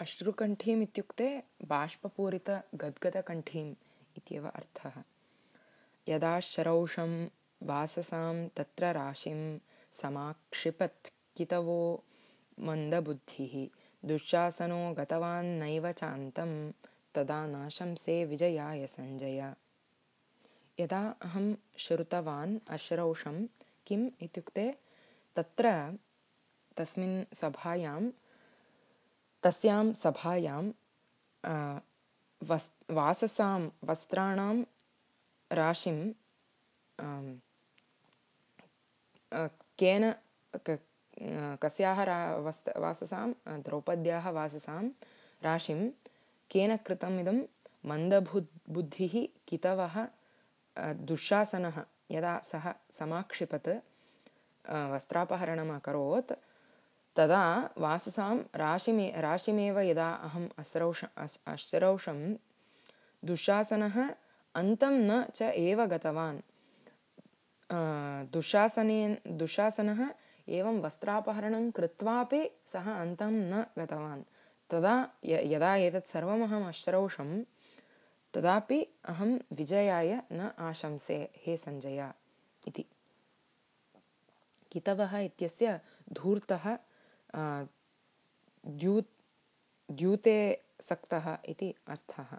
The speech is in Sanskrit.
अश्रुकण्ठीम् इत्युक्ते बाष्पपूरितगद्गदकण्ठीम् इत्येव अर्थः। यदा शरौषं वाससां तत्र राशिं समाक्षिपत् कितवो मन्दबुद्धिः दुःशासनो गतवान्नैव चान्तं तदा नाशंसे विजयाय सञ्जय। यदा अहं श्रुतवान् अश्रौषं किम् इत्युक्ते तत्र तस्मिन् सभायां तस्यां सभायां वस् वाससां वस्त्राणां राशिं केन कस्याः रा वस् वाससां द्रौपद्याः वाससां राशिं केन कृतम् इदं मन्दबुद् बुद्धिः कितवः दुःशासनः यदा सः समाक्षिपत् वस्त्रापहरणम् अकरोत् तदा वाससां राशिमे राशिमेव यदा अहम् अस्रौष अस् अश्रौषं दुःशासनः अन्तं न च एव गतवान्। दुःशासनेन दुःशासनः एवं वस्त्रापहरणं कृत्वापि सः अन्तं न गतवान्। तदा यदा एतत् सर्वमहम् अश्रौषं तदापि अहं विजयाय न आशंसे। हे सञ्जय इति। कितवः इत्यस्य धूर्तः द्यू द्यूते सक्तः इति अर्थः